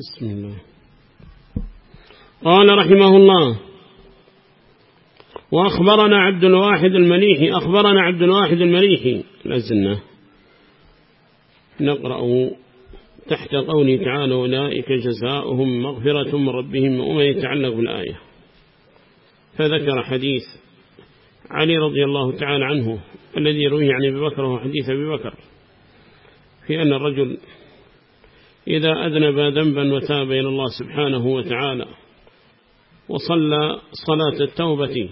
بسم الله. قال رحمه الله وأخبرنا عبد الواحد المليحي أخبرنا عبد الواحد المليحي لازلنا نقرأ تحت قوله تعالى أولئك جزاؤهم مغفرة من ربهم وما يتعلق بالآية. فذكر حديث علي رضي الله تعالى عنه الذي يرويه عن أبي بكر وهو حديث أبي بكر في أن الرجل إذا أذنب ذنبا وتاب إلى الله سبحانه وتعالى وصلى صلاة التوبة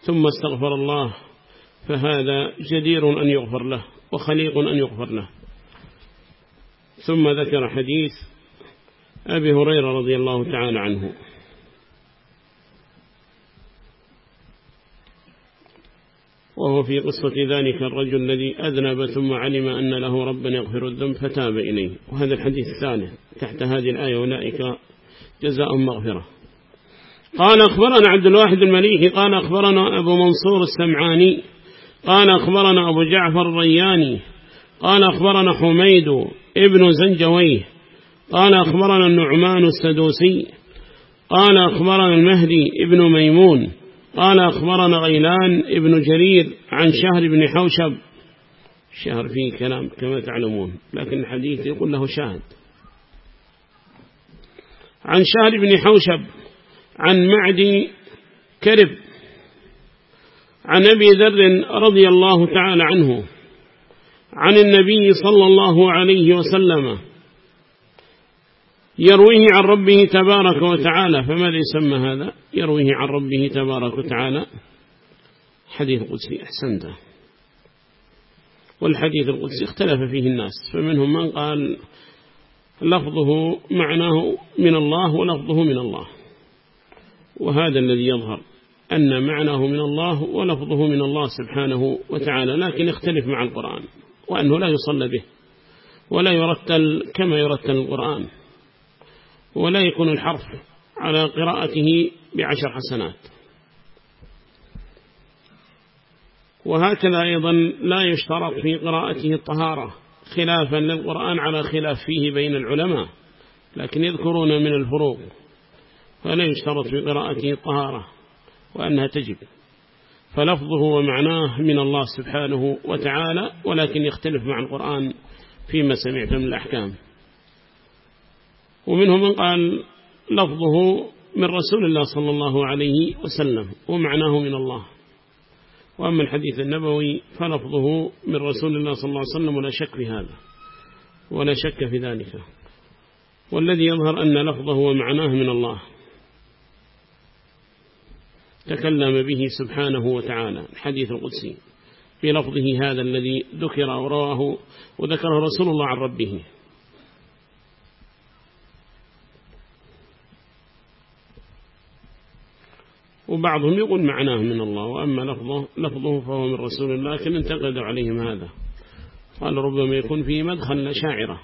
ثم استغفر الله فهذا جدير أن يغفر له وخليق أن يغفر له. ثم ذكر حديث أبي هريرة رضي الله تعالى عنه. وهو في قصة ذلك الرجل الذي أذنب ثم علم أن له ربا يغفر الذنب فتاب إليه. وهذا الحديث الثالث تحت هذه الآية أولئك جزاء مغفرة. قال أخبرنا عبد الواحد المليحي قال أخبرنا أبو منصور السمعاني قال أخبرنا أبو جعفر الرياني قال أخبرنا حميد ابن زنجويه قال أخبرنا النعمان السدوسي قال أخبرنا المهدي ابن ميمون قال أخبرنا غيلان ابن جرير عن شهر بن حوشب. شهر فيه كلام كما تعلمون لكن الحديث يقول له شاهد. عن شهر بن حوشب عن معدي كرب عن أبي ذر رضي الله تعالى عنه عن النبي صلى الله عليه وسلم يرويه عن ربه تبارك وتعالى. فماذا يسمى هذا؟ يرويه عن ربه تبارك وتعالى. حديث قدسي أحسنته والحديث القدسي اختلف فيه الناس. فمنهم من قال لفظه معناه من الله ولفظه من الله. وهذا الذي يظهر أن معناه من الله ولفظه من الله سبحانه وتعالى. لكن اختلف مع القرآن. وأنه لا يصلى به. ولا يرتل كما يرتل القرآن. ولا يكون الحرف على قراءته بعشر حسنات. وهكذا أيضا لا يشترط في قراءته الطهارة خلافا للقرآن على خلاف فيه بين العلماء لكن يذكرون من الفروق فلا يشترط في قراءته الطهارة وأنها تجب. فلفظه ومعناه من الله سبحانه وتعالى ولكن يختلف مع القرآن فيما سمعت من الأحكام. ومنهم من قال لفظه من رسول الله صلى الله عليه وسلم ومعناه من الله. وأما الحديث النبوي فلفظه من رسول الله صلى الله عليه وسلم ولا شك في هذا ولا شك في ذلك. والذي يظهر أن لفظه ومعناه من الله. تكلم به سبحانه وتعالى الحديث القدسي بلفظه هذا الذي ذكر ورواه وذكره رسول الله عن ربه. وبعضهم يقول معناه من الله وأما لفظه, لفظه فهو من رسول الله لكن انتقدوا عليهم هذا. قال ربما يكون فيه مدخل شاعرة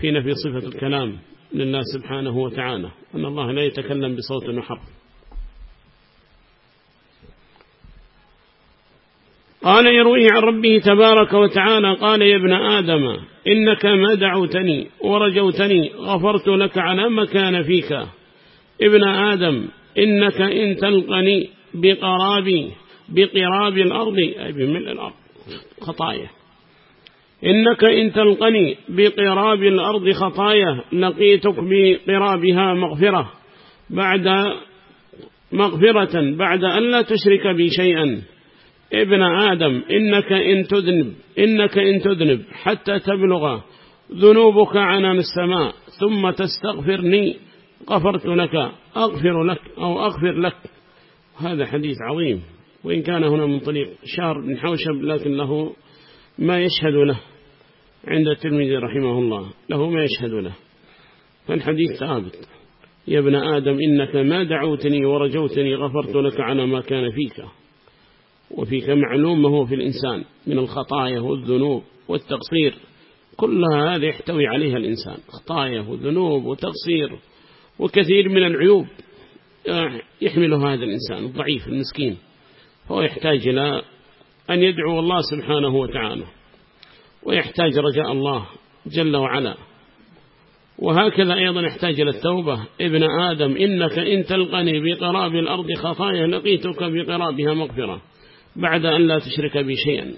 في نفي صفة الكلام لله سبحانه وتعالى أن الله لا يتكلم بصوت وحرف قال يرويه عن ربه تبارك وتعالى قال يا ابن آدم إنك ما دعوتني ورجوتني غفرت لك على ما كان فيك. ابن آدم إنك إن تلقني بقراب بقراب الأرض أي بملء الأرض. خطايا. إنك إن تلقني بقراب الأرض خطايا لقيتك بقرابها مغفرة. بعد مغفرة بعد أن لا تشرك بي شيئا. ابن آدم إنك إن تذنب إنك إن تذنب حتى تبلغ ذنوبك عنان السماء ثم تستغفرني غفرت لك أغفر لك أو أغفر لك. هذا حديث عظيم. وإن كان هنا من طريق شهر بن حوشب لكن له ما يشهد له عند الترمذي رحمه الله. له ما يشهد له. فالحديث ثابت. يا ابن آدم إنك ما دعوتني ورجوتني غفرت لك على ما كان فيك. وفيك معلوم ما هو في الإنسان من الخطايا والذنوب والتقصير. كلها هذا يحتوي عليها الإنسان. خطايا وذنوب وتقصير وكثير من العيوب. يحمل هذا الإنسان الضعيف المسكين. هو يحتاج إلى أن يدعو الله سبحانه وتعالى ويحتاج رجاء الله جل وعلا. وهكذا أيضا يحتاج إلى التوبة. ابن آدم إنك إن تلقني بقراب الأرض خطايا لقيتك بقرابها مغفرة بعد أن لا تشرك بي شيئا.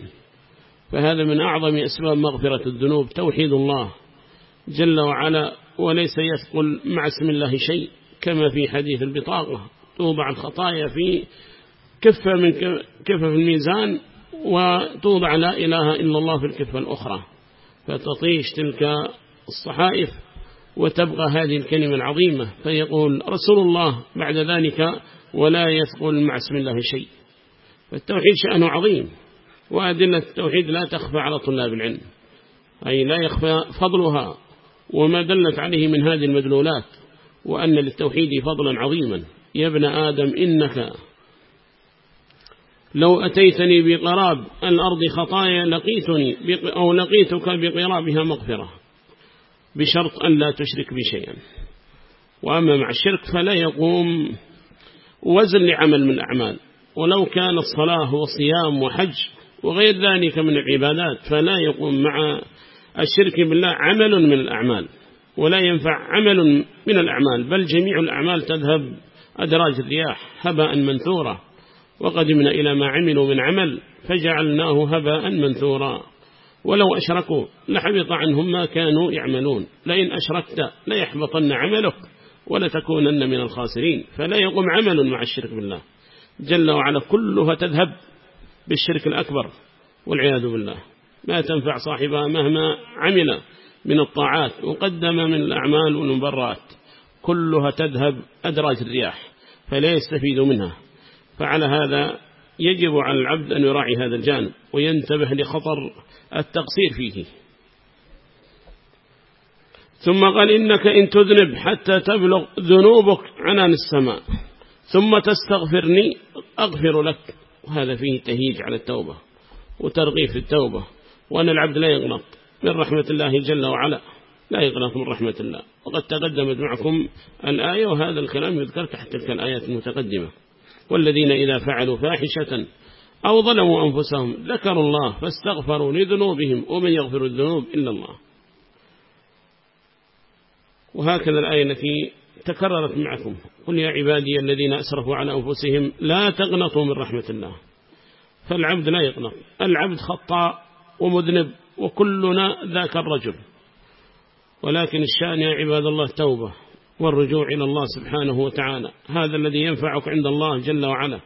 فهذا من أعظم أسباب مغفرة الذنوب توحيد الله جل وعلا. وليس يثقل مع اسم الله شيء كما في حديث البطاقة. توضع الخطايا في كفة من كفة في الميزان وتوضع لا إله إلا الله في الكفة الأخرى. فتطيش تلك الصحائف وتبقى هذه الكلمة العظيمة. فيقول رسول الله بعد ذلك ولا يثقل مع اسم الله شيء. فالتوحيد شأنه عظيم وأدلة التوحيد لا تخفى على طلاب العلم. أي لا يخفى فضلها. وما دلت عليه من هذه المدلولات وأن للتوحيد فضلا عظيما. يا ابن آدم إنك لو أتيتني بقراب الأرض خطايا لقيتني أو لقيتك بقرابها مغفرة بشرط أن لا تشرك بشيئا وأما مع الشرك فلا يقوم. وزن لعمل من الأعمال. ولو كان الصلاة وصيام وحج وغير ذلك من العبادات فلا يقوم مع الشرك بالله عمل من الأعمال ولا ينفع عمل من الأعمال بل جميع الأعمال تذهب أدراج الرياح هباء منثورا. وقدمنا إلى ما عملوا من عمل فجعلناه هباء منثورا. ولو أشركوا لحبط عنهم ما كانوا يعملون. لئن أشركت ليحبطن عملك ولتكونن من الخاسرين. فلا يقوم عمل مع الشرك بالله. جل وعلا كلها تذهب بالشرك الأكبر والعياذ بالله. ما تنفع صاحبها مهما عمل من الطاعات وقدم من الأعمال والمبرات كلها تذهب أدراج الرياح فلا يستفيد منها. فعلى هذا يجب على العبد أن يراعي هذا الجانب وينتبه لخطر التقصير فيه. ثم قال إنك إن تذنب حتى تبلغ ذنوبك عنان السماء ثم تستغفرني أغفر لك. وهذا فيه تهيج على التوبة وترغيب في التوبة. وأن العبد لا يغلط من رحمة الله جل وعلا. لا يغلط من رحمة الله. وقد تقدمت معكم الآية وهذا الكلام يذكر تحت تلك الآيات المتقدمة. والذين إذا فعلوا فاحشة أو ظلموا أنفسهم ذكروا الله فاستغفروا لذنوبهم. ومن يغفر الذنوب إلا الله. وهكذا الآية التي تكررت معكم. قل يا عبادي الذين أسرفوا على أنفسهم لا تغنطوا من رحمة الله. فالعبد لا يغنط العبد خطاء. ومذنب وكلنا ذاك الرجل. ولكن الشأن يا عباد الله توبة والرجوع إلى الله سبحانه وتعالى. هذا الذي ينفعك عند الله جل وعلا.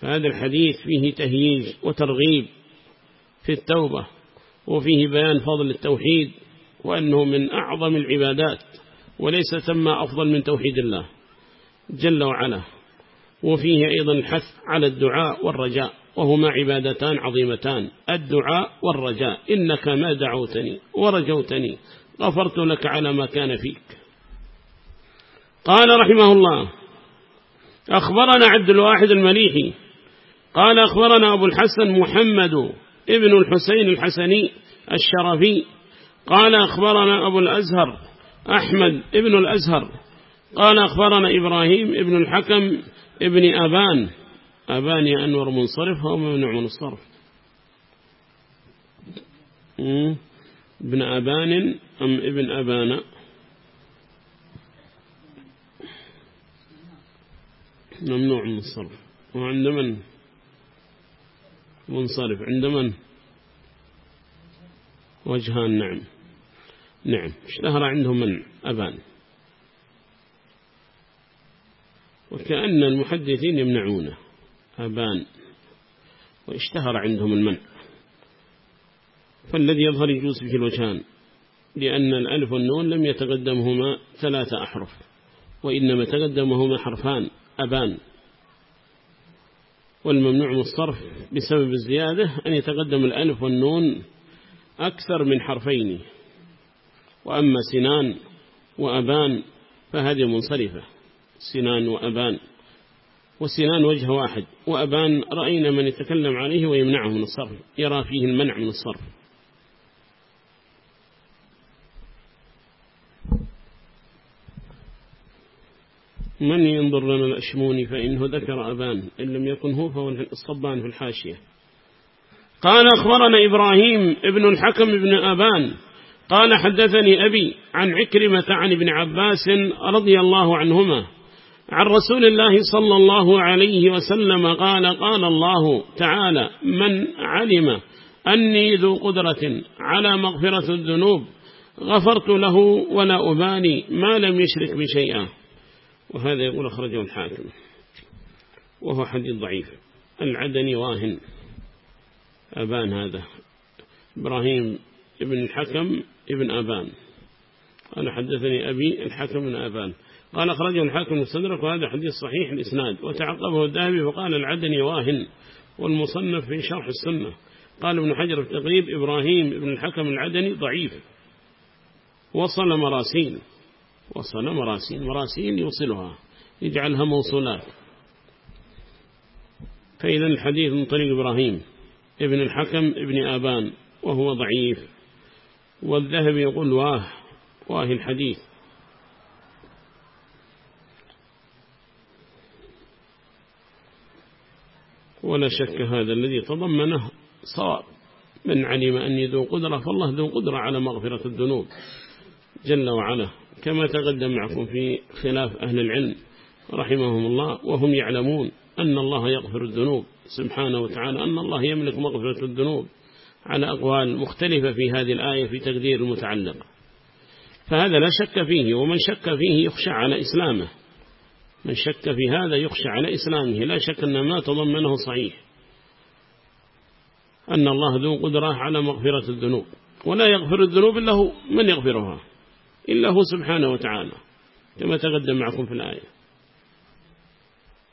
فهذا الحديث فيه تهييج وترغيب في التوبة وفيه بيان فضل التوحيد وأنه من أعظم العبادات وليس ثم أفضل من توحيد الله جل وعلا. وفيه أيضا الحث على الدعاء والرجاء. وهما عبادتان عظيمتان الدعاء والرجاء. إنك ما دعوتني ورجوتني غفرت لك على ما كان فيك. قال رحمه الله أخبرنا عبد الواحد المليحي قال أخبرنا أبو الحسن محمد ابن الحسين الحسني الشرفي قال أخبرنا أبو الأزهر أحمد ابن الأزهر قال أخبرنا إبراهيم ابن الحكم ابن أبان أبان يا أنور منصرف هو ممنوع من الصرف. ابن أبان أم ابن أبان؟ ممنوع من الصرف. وعند من؟ منصرف. عند من؟ وجهان نعم. نعم. اشتهر عندهم من؟ أبان. وكأن المحدثين يمنعونه. أبان واشتهر عندهم المنع فالذي يظهر يجوز به الوجهان لأن الألف والنون لم يتقدمهما ثلاثة أحرف وإنما تقدمهما حرفان أبان. والممنوع من الصرف بسبب الزيادة أن يتقدم الألف والنون أكثر من حرفين. وأما سنان وأبان فهذه منصرفة سنان وأبان. وسنان وجه واحد. وأبان رأينا من يتكلم عليه ويمنعه من الصرف يرى فيه المنع من الصرف. من ينظر لنا الأشموني فإنه ذكر أبان إن لم يكن هو فهو الصبان في الحاشية. قال أخبرنا إبراهيم ابن الحكم ابن أبان قال حدثني أبي عن عكرمة عن ابن عباس رضي الله عنهما عن رسول الله صلى الله عليه وسلم قال قال الله تعالى من علم أني ذو قدرة على مغفرة الذنوب غفرت له ولا أبالي ما لم يشرك بشيئا وهذا يقول أخرجه الحاكم وهو حديث ضعيف. العدني واهن. أبان هذا. إبراهيم ابن الحكم ابن أبان. قال حدثني أبي الحكم بن أبان. قال أخرجه الحاكم الصدرك وهذا حديث صحيح الإسناد. وتعقبه الذهبي فقال العدني واهن والمصنف في شرح السنة. قال ابن حجر في تقريب إبراهيم ابن الحكم العدني ضعيف. وصل مراسيل. وصل مراسيل. مراسيل يوصلها. يجعلها موصولات. فإذا الحديث من طريق إبراهيم ابن الحكم ابن آبان وهو ضعيف. والذهب يقول واه واه الحديث. ولا شك هذا الذي تضمنه صواب. من علم أني ذو قدرة فالله ذو قدرة على مغفرة الذنوب. جل وعلا كما تقدم معكم في خلاف أهل العلم رحمهم الله وهم يعلمون أن الله يغفر الذنوب. سبحانه وتعالى أن الله يملك مغفرة الذنوب على أقوال مختلفة في هذه الآية في تقدير المتعلق فهذا لا شك فيه ومن شك فيه يخشى على إسلامه. من شك في هذا يخشى على إسلامه. لا شك أن ما تضمنه صحيح. أن الله ذو قدرة على مغفرة الذنوب. ولا يغفر الذنوب إلا هو. من يغفرها؟ إلا هو سبحانه وتعالى. كما تقدم معكم في الآية.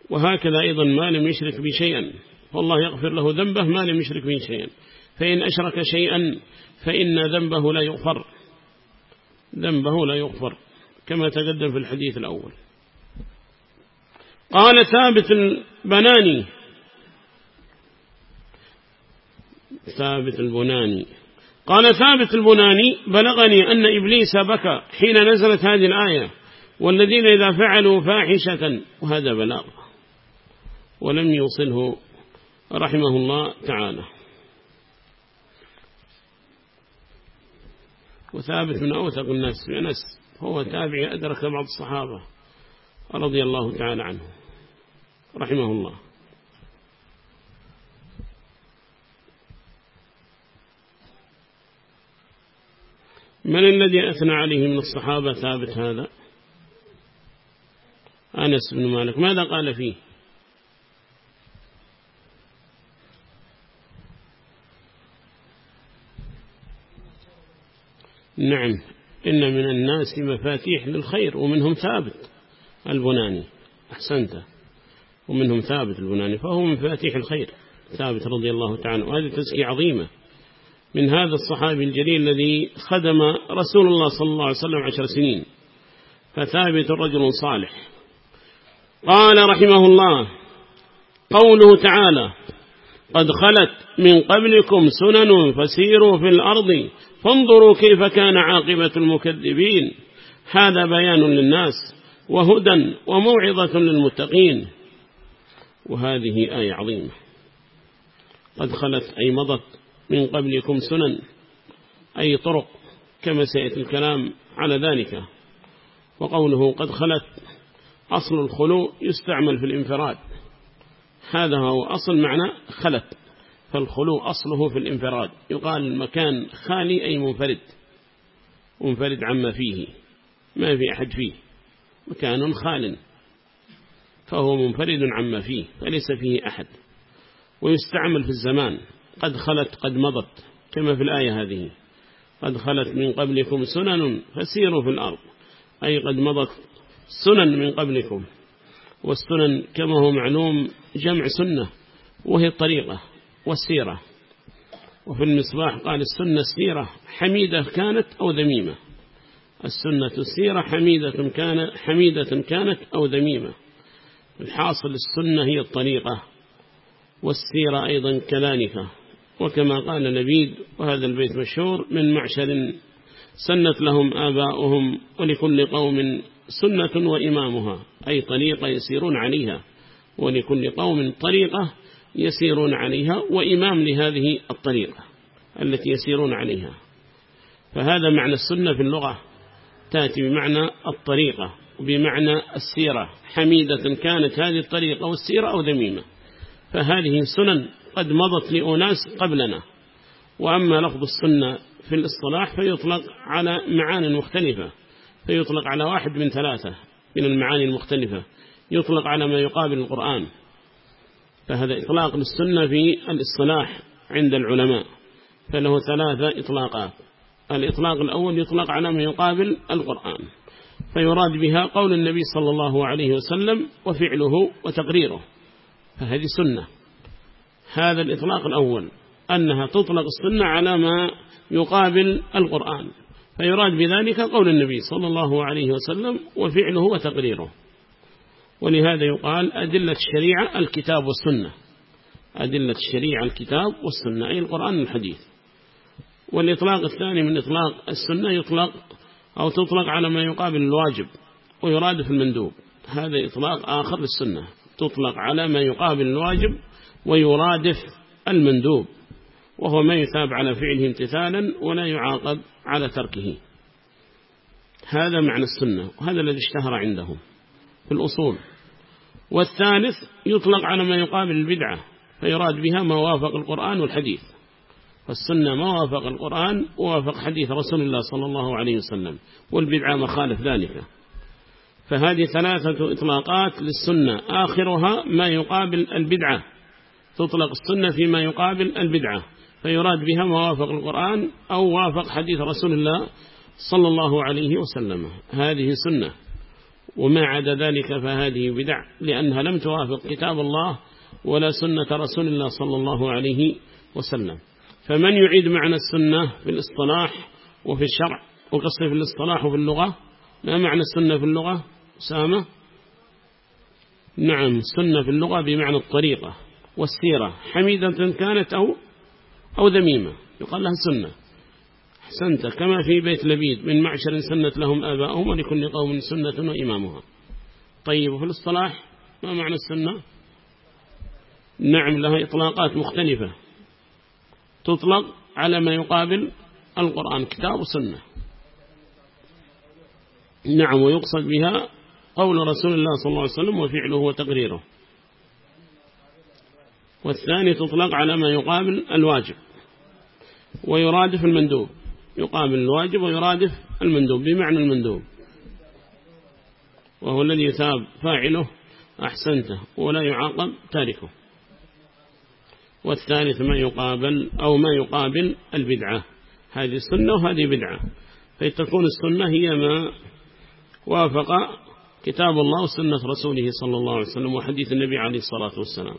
وهكذا أيضا ما لم يشرك بشيئا فالله يغفر له ذنبه ما لم يشرك به شيئا. فإن أشرك شيئا فإن ذنبه لا يغفر. ذنبه لا يغفر. كما تقدم في الحديث الأول. قال ثابت البناني. ثابت البناني. قال ثابت البناني بلغني أن إبليس بكى حين نزلت هذه الآية والذين إذا فعلوا فاحشة وهذا بلاغ. ولم يوصله رحمه الله تعالى. وثابت من أوثق الناس في أنس هو تابع أدرك بعض الصحابة رضي الله تعالى عنه رحمه الله من الذي أثنى عليه من الصحابة ثابت هذا؟ أنس بن مالك. ماذا قال فيه؟ نعم إن من الناس مفاتيح للخير ومنهم ثابت البناني. أحسنت. ومنهم ثابت البناني فهو من مفاتيح الخير. ثابت رضي الله تعالى وهذه تزكية عظيمة. من هذا الصحابي الجليل الذي خدم رسول الله صلى الله عليه وسلم عشر سنين. فثابت رجل صالح. قال رحمه الله قوله تعالى قد خلت من قبلكم سنن فسيروا في الأرض فانظروا كيف كان عاقبة المكذبين. هذا بيان للناس وهدى وموعظة للمتقين. وهذه آية عظيمة. قد خلت أي مضت من قبلكم سنن أي طرق كما سيأتي الكلام على ذلك. وقوله قد خلت أصل الخلو يستعمل في الانفراد. هذا هو أصل معنى خلت فالخلو أصله في الانفراد. يقال المكان خالي أي منفرد منفرد عما فيه ما في أحد فيه. مكان خال. فهو منفرد عما فيه فليس فيه أحد. ويستعمل في الزمان. قد خلت قد مضت كما في الآية هذه. قد خلت من قبلكم سنن فسيروا في الأرض. أي قد مضت سنن من قبلكم. والسنن كما هو معلوم جمع سنة وهي الطريقة والسيرة. وفي المصباح قال السنة السيرة حميدة كانت أو ذميمة. السنة السيرة حميدة, كان حميدة كانت أو ذميمة. الحاصل السنة هي الطريقة والسيرة أيضا كذلك وكما قال نبيد وهذا البيت مشهور من معشر سنت لهم آباؤهم ولكل قوم سنة وإمامها أي طريقة يسيرون عليها ولكل قوم طريقة يسيرون عليها وإمام لهذه الطريقة التي يسيرون عليها. فهذا معنى السنة في اللغة تأتي بمعنى الطريقة. وبمعنى السيرة. حميدة كانت هذه الطريقة والسيرة أو ذميمة. فهذه سنن قد مضت لأناس قبلنا. وأما لفظ السنة في الاصطلاح فيطلق على معاني مختلفة. فيطلق على واحد من ثلاثة من المعاني المختلفة. يطلق على ما يقابل القرآن. فهذا إطلاق للسنة في الاصطلاح عند العلماء. فله ثلاثة إطلاقات. الإطلاق الأول يطلق على ما يقابل القرآن. فيراد بها قول النبي صلى الله عليه وسلم وفعله وتقريره فهذه سنة. هذا الإطلاق الأول أنها تطلق السنة على ما يقابل القرآن فيراد بذلك قول النبي صلى الله عليه وسلم وفعله وتقريره. ولهذا يقال أدلة الشريعة الكتاب والسنة. أدلة الشريعة الكتاب والسنة أي القرآن الحديث والإطلاق الثاني من إطلاق السنة يطلق أو تطلق على ما يقابل الواجب ويراد في المندوب. هذا إطلاق آخر للسنة. تطلق على ما يقابل الواجب ويرادف المندوب وهو ما يثاب على فعله امتثالا ولا يعاقب على تركه. هذا معنى السنة وهذا الذي اشتهر عندهم في الأصول. والثالث يطلق على ما يقابل البدعة فيراد بها ما وافق القرآن والحديث. فالسنة ما وافق القرآن ووافق حديث رسول الله صلى الله عليه وسلم والبدعة مخالف ذلك. فهذه ثلاثة إطلاقات للسنة. آخرها ما يقابل البدعة. تطلق السنة فيما يقابل البدعة. فيراد بها ما وافق القرآن أو وافق حديث رسول الله صلى الله عليه وسلم. هذه سنة. وما عدا ذلك فهذه بدع لأنها لم توافق كتاب الله ولا سنة رسول الله صلى الله عليه وسلم. فمن يعيد معنى السنة في الاصطلاح وفي الشرع وقصر في الاصطلاح وفي اللغة؟ ما معنى السنة في اللغة؟ سامة نعم السنة في اللغة بمعنى الطريقة والسيرة. حميدة كانت أو أو ذميمة. يقال لها سنة. أحسنت كما في بيت لبيد. من معشر سنة لهم آباؤهم ولكل قوم سنة وإمامها. طيب وفي الاصطلاح ما معنى السنة؟ نعم لها إطلاقات مختلفة. تطلق على ما يقابل القرآن كتاب وسنة. نعم ويقصد بها قول رسول الله صلى الله عليه وسلم وفعله وتقريره. والثاني تطلق على ما يقابل الواجب ويرادف المندوب. يقابل الواجب ويرادف المندوب بمعنى المندوب. وهو الذي يثاب فاعله أحسنته ولا يعاقب تاركه. والثالث ما يقابل أو ما يقابل البدعة. هذه السنة وهذه بدعة. فتكون السنة هي ما وافق كتاب الله وسنة رسوله صلى الله عليه وسلم وحديث النبي عليه الصلاة والسلام.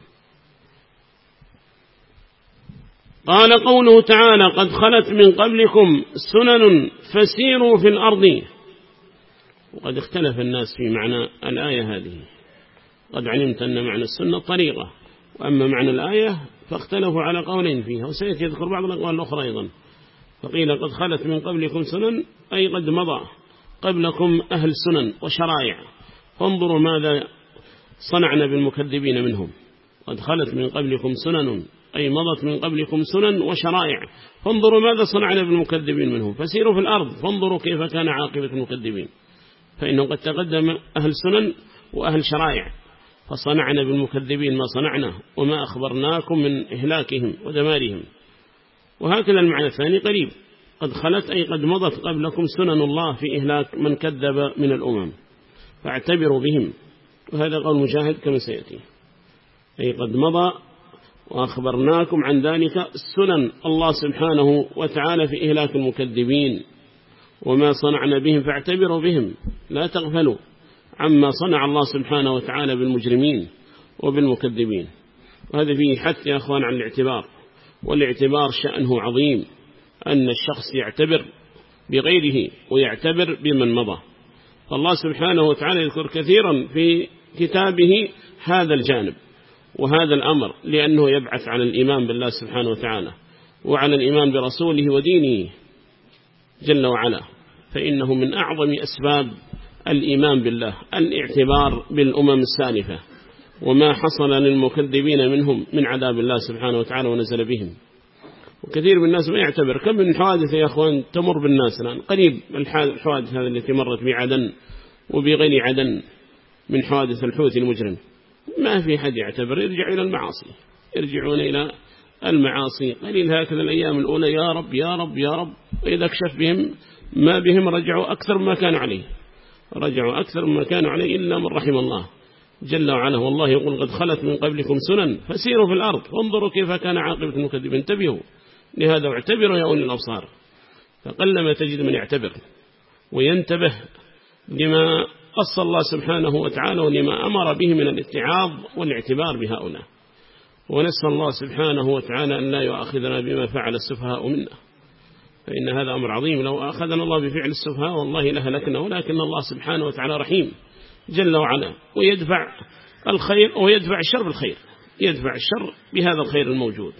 قال قوله تعالى قد خلت من قبلكم سنن فسيروا في الأرض. وقد اختلف الناس في معنى الآية هذه. قد علمت أن معنى السنة طريقة وأما معنى الآية فاختلفوا على قولين فيها وسيأتي يذكر بعض الأقوال الأخرى أيضا. فقيل قد خلت من قبلكم سنن أي قد مضى قبلكم أهل سنن وشرائع. فانظروا ماذا صنعنا بالمكذبين منهم. قد خلت من قبلكم سنن أي مضت من قبلكم سنن وشرائع. فانظروا ماذا صنعنا بالمكذبين منهم. فسيروا في الأرض فانظروا كيف كان عاقبة المكذبين. فإنه قد تقدم أهل سنن وأهل شرائع. فصنعنا بالمكذبين ما صنعنا وما أخبرناكم من إهلاكهم ودمارهم. وهكذا المعنى الثاني قريب. قد خلت أي قد مضت قبلكم سنن الله في إهلاك من كذب من الأمم. فاعتبروا بهم. وهذا قول مشاهد كما سيأتي. أي قد مضى وأخبرناكم عن ذلك سنن الله سبحانه وتعالى في إهلاك المكذبين. وما صنعنا بهم فاعتبروا بهم. لا تغفلوا. عما صنع الله سبحانه وتعالى بالمجرمين وبالمكذبين. وهذا فيه حث يا أخوان عن الاعتبار والاعتبار شأنه عظيم أن الشخص يعتبر بغيره ويعتبر بمن مضى. فالله سبحانه وتعالى يذكر كثيرا في كتابه هذا الجانب وهذا الأمر لأنه يبعث على الإيمان بالله سبحانه وتعالى وعلى الإيمان برسوله ودينه جل وعلا. فإنه من أعظم أسباب الإيمان بالله الاعتبار بالأمم السالفة وما حصل للمكذبين منهم من عذاب الله سبحانه وتعالى ونزل بهم. وكثير من الناس ما يعتبر كم من حوادث يا أخوان تمر بالناس الآن؟ قريب الحوادث هذه التي مرت بعدن وبغير عدن من حوادث الحوثي المجرم. ما في حد يعتبر يرجع إلى المعاصي يرجعون إلى المعاصي. قليل هكذا الأيام الأولى يا رب يا رب يا رب وإذا كشف بهم ما بهم رجعوا أكثر مما كانوا عليه. رجعوا أكثر مما كانوا عليه إلا من رحم الله. جل وعلا والله يقول قد خلت من قبلكم سنن فسيروا في الأرض وانظروا كيف كان عاقبة المكذبين. انتبهوا لهذا اعتبروا يا أولي الأبصار. فقلما تجد من يعتبر وينتبه لما قص الله سبحانه وتعالى ولما أمر به من الاتعاظ والاعتبار بهؤلاء. ونسأل الله سبحانه وتعالى أن لا يؤاخذنا بما فعل السفهاء منا. فإن هذا أمر عظيم. لو أخذنا الله بفعل السفهاء والله لهلكنا ولكن الله سبحانه وتعالى رحيم جل وعلا ويدفع الخير ويدفع الشر بالخير يدفع الشر بهذا الخير الموجود.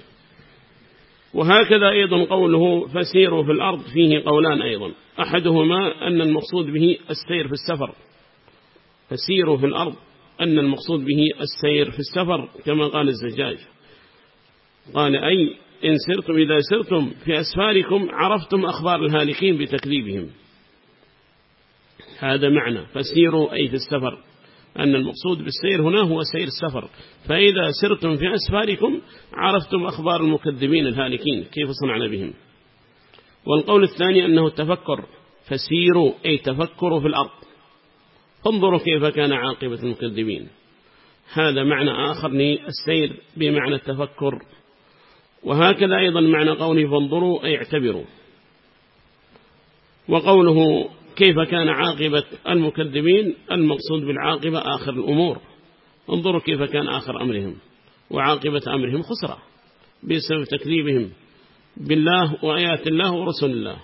وهكذا أيضا قوله فسيروا في الأرض فيه قولان أيضا. أحدهما أن المقصود به السير في السفر. فسيروا في الأرض أن المقصود به السير في السفر كما قال الزجاج. قال أي إن سرتم إذا سرتم في أسفاركم عرفتم أخبار الهالكين بتكذيبهم. هذا معنى. فسيروا أي في السفر. أن المقصود بالسير هنا هو سير السفر. فإذا سرتم في أسفاركم عرفتم أخبار المكذبين الهالكين. كيف صنعنا بهم؟ والقول الثاني أنه التفكر. فسيروا أي تفكروا في الأرض. انظروا كيف كان عاقبة المكذبين. هذا معنى آخر للسير بمعنى التفكر. وهكذا أيضا معنى قوله فانظروا أي اعتبروا. وقوله كيف كان عاقبة المكذبين؟ المقصود بالعاقبة آخر الأمور. انظروا كيف كان آخر أمرهم. وعاقبة أمرهم خسرة بسبب تكذيبهم بالله وآيات الله ورسول الله.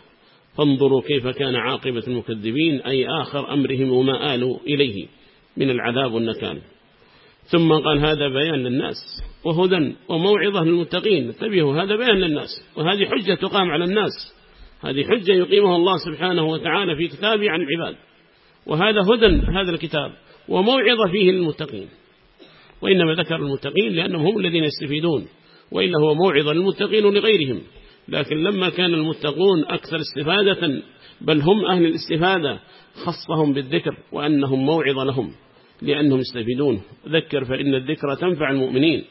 فانظروا كيف كان عاقبة المكذبين أي آخر أمرهم وما آلوا إليه من العذاب والنكال. ثم قال هذا بيان للناس وهدى وموعظة للمتقين. انتبهوا هذا بيان للناس وهذه حجة تقام على الناس. هذه حجة يقيمها الله سبحانه وتعالى في كتابه عن العباد. وهذا هدى هذا الكتاب وموعظة فيه للمتقين. وإنما ذكر المتقين لأنهم هم الذين يستفيدون وإلا هو موعظة للمتقين ولغيرهم لكن لما كان المتقون أكثر استفادة بل هم أهل الاستفادة خصهم بالذكر وأنهم موعظة لهم. لأنهم يستفيدون. ذكر فإن الذكر تنفع المؤمنين.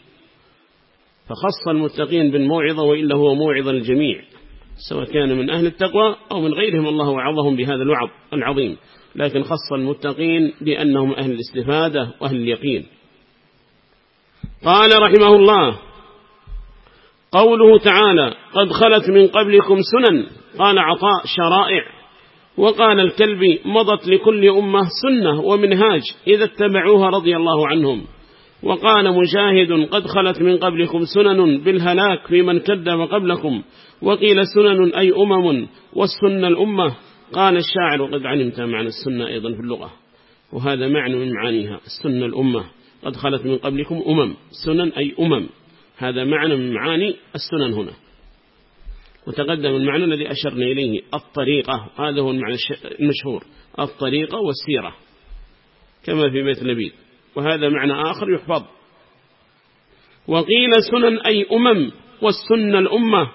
فخص المتقين بالموعظة وإلا هو موعظة الجميع سواء كان من أهل التقوى أو من غيرهم. الله وعظهم بهذا الوعظ العظيم. لكن خص المتقين بأنهم أهل الاستفادة وأهل اليقين. قال رحمه الله قوله تعالى قد خلت من قبلكم سنن. قال عطاء شرائع. وقال الكلب مضت لكل أمة سنة ومنهاج إذا اتبعوها رضي الله عنهم. وقال مجاهد قد خلت من قبلكم سنن بالهلاك في من كذب قبلكم. وقيل سنن أي أمم والسنة الأمة. قال الشاعر وقد علمت معنى السنة أيضا في اللغة. وهذا معنى من معانيها. السنة الأمة. قد خلت من قبلكم أمم. سنن أي أمم. هذا معنى من معاني السنن هنا. وتقدم المعنى الذي أشرنا إليه الطريقة. هذا هو المعنى المشهور. الطريقة والسيرة كما في بيت نبيل وهذا معنى آخر يحفظ. وقيل سنن أي أمم والسنة الأمة.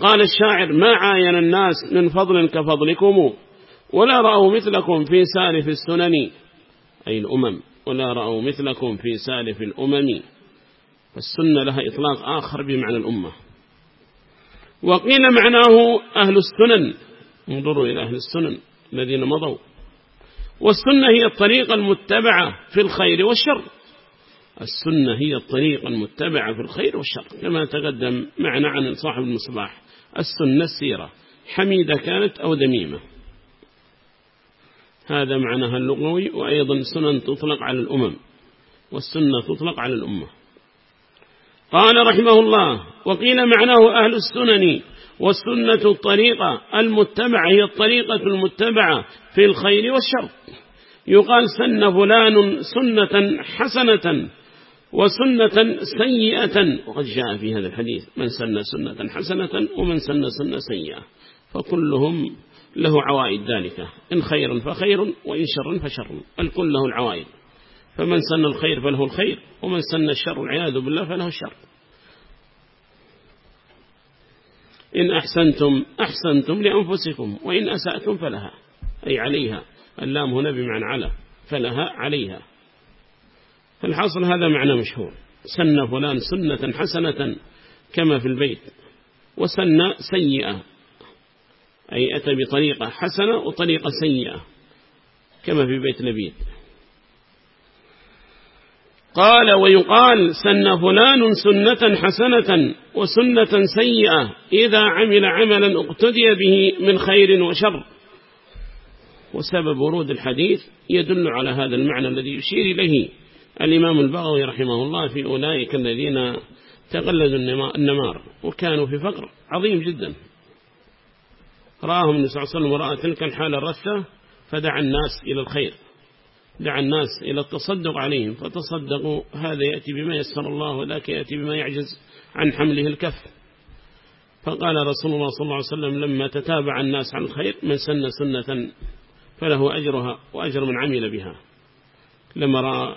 قال الشاعر ما عاين الناس من فضل كفضلكم ولا رأوا مثلكم في سالف السنن. أي الأمم. ولا رأوا مثلكم في سالف الأمم. فالسنة لها إطلاق آخر بمعنى الأمة. وقيل معناه أهل السنن. انظروا إلى أهل السنن الذين مضوا. والسنة هي الطريقة المتبعة في الخير والشر. السنة هي الطريقة المتبعة في الخير والشر كما تقدم معنا عن صاحب المصباح. السنة السيرة حميدة كانت أو ذميمة هذا معناها اللغوي وأيضا سنن تطلق على الأمم والسنة تطلق على الأمة. قال رحمه الله وقيل معناه أهل السنن والسنة الطريقة المتبعة هي الطريقة المتبعة في الخير والشر. يقال سن فلان سنة حسنة وسنة سيئة. وقد جاء في هذا الحديث من سن سنة حسنة ومن سن سنة سيئة. فكلهم له عوائد ذلك إن خير فخير وإن شر فشر. الكل له العوائد. فمن سن الخير فله الخير ومن سن الشر العياذ بالله فله الشر. إن أحسنتم أحسنتم لأنفسكم وإن أسأتم فلها أي عليها. اللام هنا بمعنى على فلها عليها. فالحاصل هذا معنى مشهور. سن فلان سنة حسنة كما في البيت وسن سيئة أي أتى بطريقة حسنة وطريقة سيئة كما في بيت لبيد قال ويقال سن فلان سنة حسنة وسنة سيئة إذا عمل عملا اقتدي به من خير وشر. وسبب ورود الحديث يدل على هذا المعنى الذي يشير إليه الإمام البغوي رحمه الله في أولئك الذين تقلدوا النمار وكانوا في فقر عظيم جدا. رآهم النبي صلى الله عليه وسلم ورأى تلك الحالة الرثة فدعا الناس إلى الخير. دعا الناس إلى التصدق عليهم فتصدقوا هذا يأتي بما يسر الله وذاك يأتي بما يعجز عن حمله الكف. فقال رسول الله صلى الله عليه وسلم لما تتابع الناس عن الخير من سن سنة فله أجرها وأجر من عمل بها. لما رأى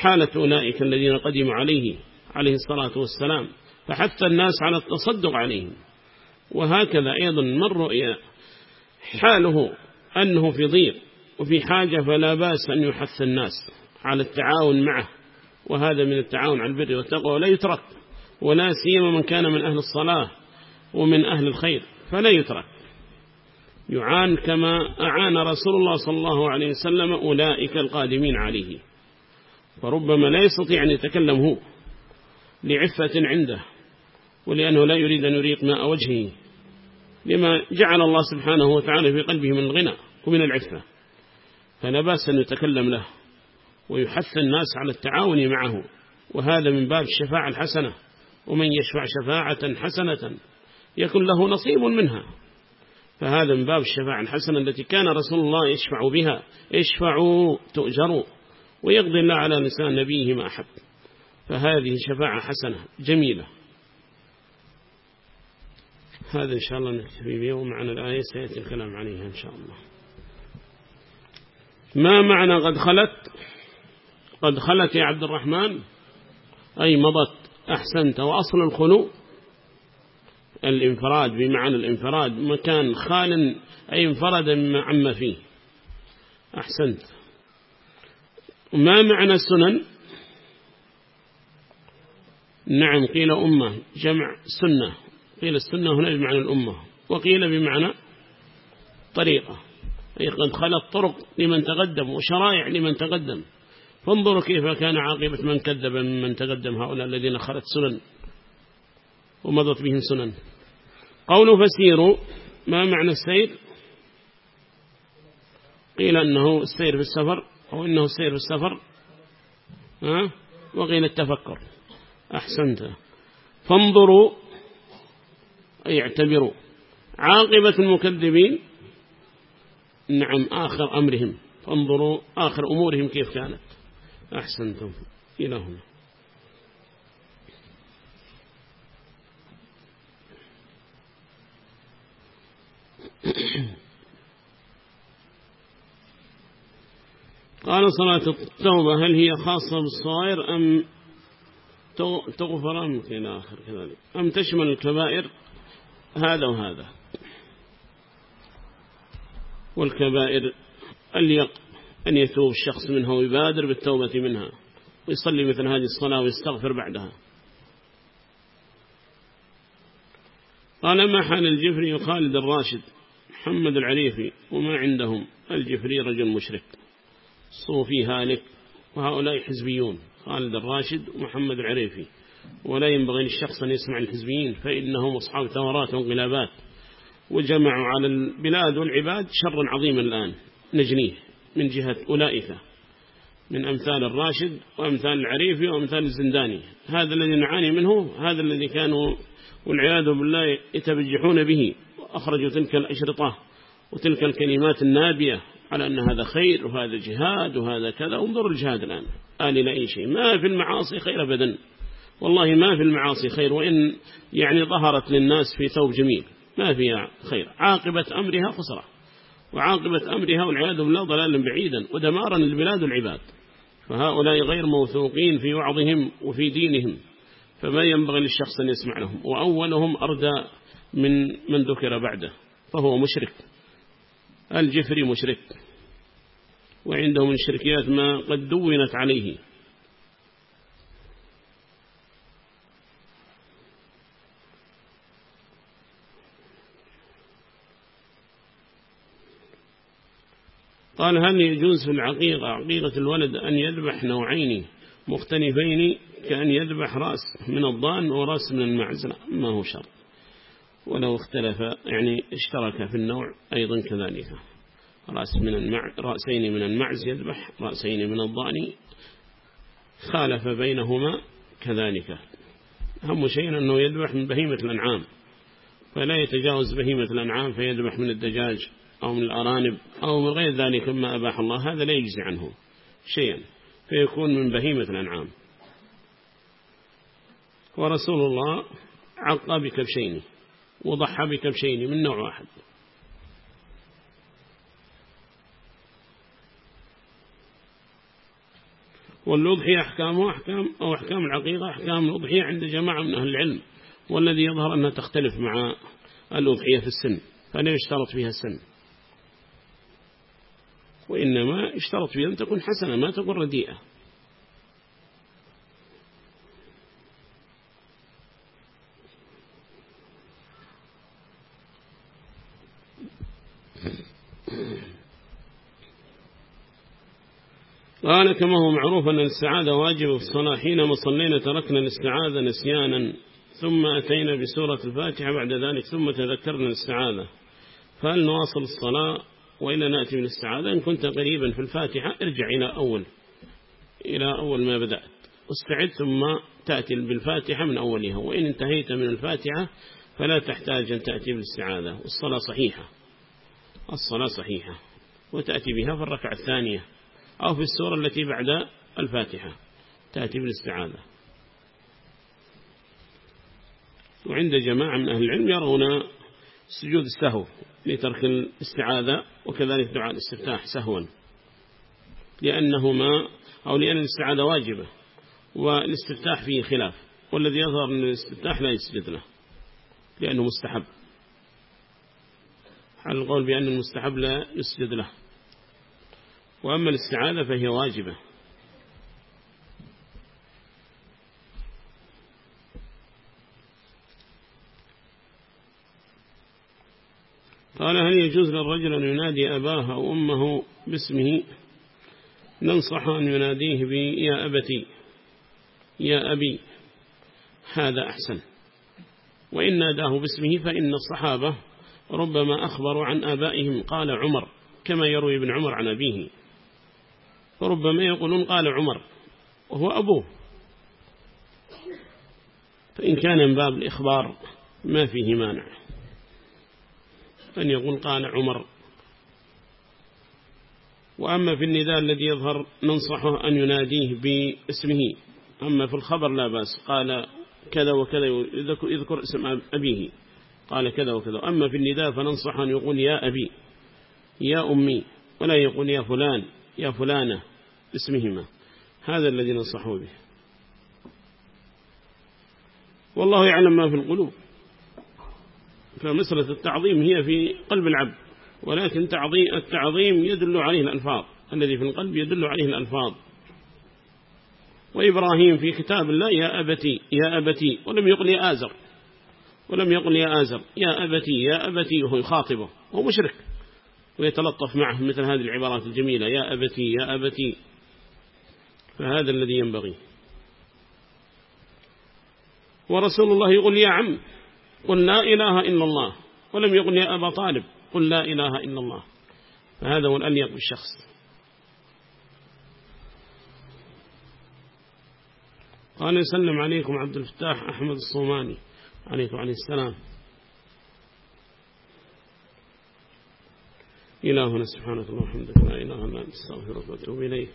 حالة أولئك الذين قدموا عليه عليه الصلاة والسلام فحث الناس على التصدق عليهم. وهكذا أيضا من رؤيا حاله أنه في ضيق. وفي حاجة فلا بأس أن يحث الناس على التعاون معه وهذا من التعاون على البر والتقوى ولا يترك ولا سيما من كان من أهل الصلاة ومن أهل الخير فلا يترك. يعان كما أعان رسول الله صلى الله عليه وسلم أولئك القادمين عليه. فربما لا يستطيع أن يتكلم هو لعفة عنده ولأنه لا يريد أن يريق ماء وجهه لما جعل الله سبحانه وتعالى في قلبه من الغنى ومن العفة. فلا بأس أن يتكلم له ويحث الناس على التعاون معه وهذا من باب الشفاعة الحسنة ومن يشفع شفاعة حسنة يكون له نصيب منها. فهذا من باب الشفاعة الحسنة التي كان رسول الله يشفع بها اشفعوا تؤجروا ويقضي الله على لسان نبيه ما أحب. فهذه شفاعة حسنة جميلة. هذا إن شاء الله نكتفي به ومعنا الآية سيأتي الكلام عليها إن شاء الله. ما معنى قد خلت؟ قد خلت يا عبد الرحمن. أي مضت أحسنت. وأصل الخلو الانفراد بمعنى الانفراد. مكان خال أي انفرد عما فيه. أحسنت. وما معنى السنن؟ نعم قيل أمة جمع سنة. قيل السنة هنا بمعنى الأمة. وقيل بمعنى طريقة. قد خلت طرق لمن تقدم وشرائع لمن تقدم. فانظروا كيف كان عاقبة من كذب من تقدم هؤلاء الذين خلت سنن ومضت بهم سنن. قول فسيروا ما معنى السير؟ قيل أنه السير في السفر أو إنه السير في السفر ها؟ وقيل التفكر. أحسنت. فانظروا أي اعتبروا. عاقبة المكذبين نعم آخر أمرهم. فانظروا آخر أمورهم كيف كانت. أحسنتم. إلى هنا قال صلاة التوبة هل هي خاصة بالصغير أم تغفر أم؟ إلى آخر كذلك. أم تشمل الكبائر؟ هذا وهذا. والكبائر اليق أن يتوب الشخص منها ويبادر بالتوبة منها ويصلي مثل هذه الصلاة ويستغفر بعدها. قال ما حال الجفري وخالد الراشد محمد العريفي وما عندهم الجفري رجل مشرك صوفي هالك وهؤلاء حزبيون خالد الراشد ومحمد العريفي. ولا ينبغي للشخص أن يسمع الحزبيين فإنهم أصحاب ثورات وانقلابات. وجمعوا على البلاد والعباد شرا عظيما الآن. نجنيه من جهة أولئك من أمثال الراشد وأمثال العريفي وأمثال الزنداني. هذا الذي نعاني منه هذا الذي كانوا والعياذ بالله يتبجحون به. وأخرجوا تلك الأشرطة وتلك الكلمات النابية على أن هذا خير وهذا جهاد وهذا كذا. انظروا الجهاد الآن. آل إلى أي شيء؟ ما في المعاصي خير أبدا. والله ما في المعاصي خير وإن يعني ظهرت للناس في ثوب جميل. ما فيها خير. عاقبة أمرها خسرة. وعاقبة أمرها والعياذ بالله ضلالا بعيدا ودمارا للبلاد والعباد. فهؤلاء غير موثوقين في وعظهم وفي دينهم. فما ينبغي للشخص أن يسمع لهم. وأولهم أردى من من ذكر بعده فهو مشرك. الجفري مشرك. وعنده من الشركيات ما قد دونت عليه. قال هل يجوز في العقيقة عقيقة الولد أن يذبح نوعين مختلفين كأن يذبح رأس من الضأن ورأس من المعز لا ما هو شرط. ولو اختلف يعني اشترك في النوع أيضا كذلك. رأس من المع... رأسين من المعز يذبح رأسين من الضأن خالف بينهما كذلك. أهم شيء أنه يذبح من بهيمة الأنعام. فلا يتجاوز بهيمة الأنعام فيذبح من الدجاج. أو من الأرانب أو من غير ذلك ما أباح الله هذا لا يجزي عنه شيئا. فيكون من بهيمة الأنعام. ورسول الله عقى بكبشين وضحى بكبشين من نوع واحد. والأضحية أحكامه أحكام أو أحكام العقيقة أحكام الأضحية عند جماعة من أهل العلم. والذي يظهر أنها تختلف مع الأضحية في السن فلا يشترط فيها السن. وإنما اشترط فيها أن تكون حسنة ما تكون رديئة. قال كما هو معروف أن الاستعاذة واجب في الصلاة حينما صلينا تركنا الاستعاذة نسيانا ثم أتينا بسورة الفاتحة بعد ذلك ثم تذكرنا الاستعاذة. فهل نواصل الصلاة؟ وإلا نأتي من الاستعاذة إن كنت قريبا في الفاتحة ارجع إلى أول إلى أول ما بدأت. استعد ثم تأتي بالفاتحة من أولها. وإن انتهيت من الفاتحة فلا تحتاج أن تأتي بالاستعاذة والصلاة صحيحة. الصلاة صحيحة. وتأتي بها في الركعة الثانية أو في السورة التي بعد الفاتحة. تأتي بالاستعاذة. وعند جماعة من أهل العلم يرون سجود السهو. لترك الاستعاذة وكذلك دعاء الاستفتاح سهوا. لأنهما أو لأن الاستعاذة واجبة والاستفتاح فيه خلاف والذي يظهر أن الاستفتاح لا يسجد له لأنه مستحب. على القول بأن المستحب لا يسجد له. وأما الاستعاذة فهي واجبة. قال هل يجوز للرجل أن ينادي أباه أو أمه باسمه؟ ننصح أن يناديه بي يا أبتي يا أبي هذا أحسن. وإن ناداه باسمه فإن الصحابة ربما أخبروا عن آبائهم قال عمر كما يروي ابن عمر عن أبيه. فربما يقولون قال عمر وهو أبوه. فإن كان من باب الإخبار ما فيه مانع. أن يقول قال عمر. وأما في النداء الذي يظهر ننصحه أن يناديه باسمه. أما في الخبر لا بأس. قال كذا وكذا يذكر اسم أبيه. قال كذا وكذا. أما في النداء فننصح أن يقول يا أبي يا أمي ولا يقول يا فلان يا فلانة اسمهما. هذا الذي ننصحه به. والله يعلم ما في القلوب. فمسألة التعظيم هي في قلب العبد ولكن التعظيم يدل عليه الألفاظ الذي في القلب يدل عليه الألفاظ. وإبراهيم في كتاب الله يا أبتي يا أبتي ولم يقل يا آزر ولم يقل يا آزر يا أبتي يا أبتي وهو يخاطبه هو مشرك ويتلطف معه مثل هذه العبارات الجميلة يا أبتي يا أبتي. فهذا الذي ينبغي. ورسول الله يقول يا عم قل لا إله إلا الله. ولم يقل يا أبا طالب قل لا إله إلا الله. فهذا هو الأليق بالشخص. قال يسلم عليكم عبد الفتاح أحمد الصوماني. عليكم عليه السلام. إلهنا سبحانه وتعالى لا إله إلا أنت أستغفرك وأتوب إليك.